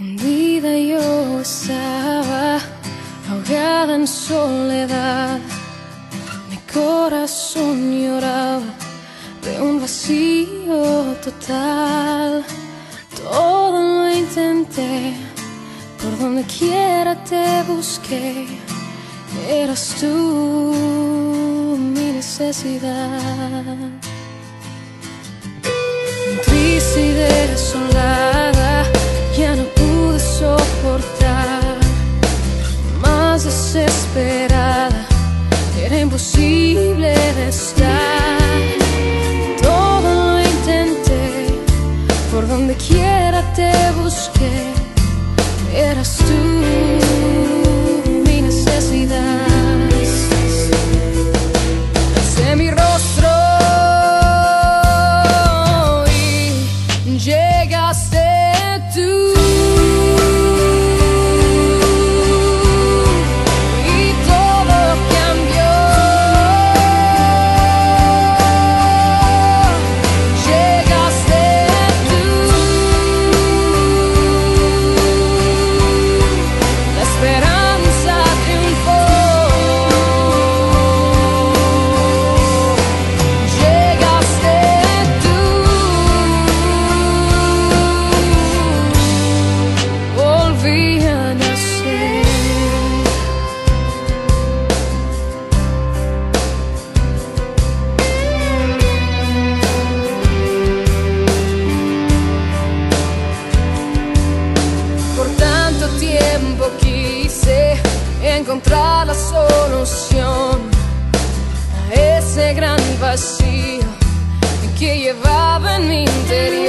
Hundida yo estaba, ahogada en soledad. Mi corazón lloraba de un vacío total. Todo lo intenté, por donde quiera te busqué. Eras tú mi necesidad. Triste y desolada, imposible desear. Todo lo intenté, por donde quiera te busqué. Eras tú mi necesidad. Alcé mi rostro y llegaste tú. Encontrar la solución a ese gran vacío que llevaba en mi interior.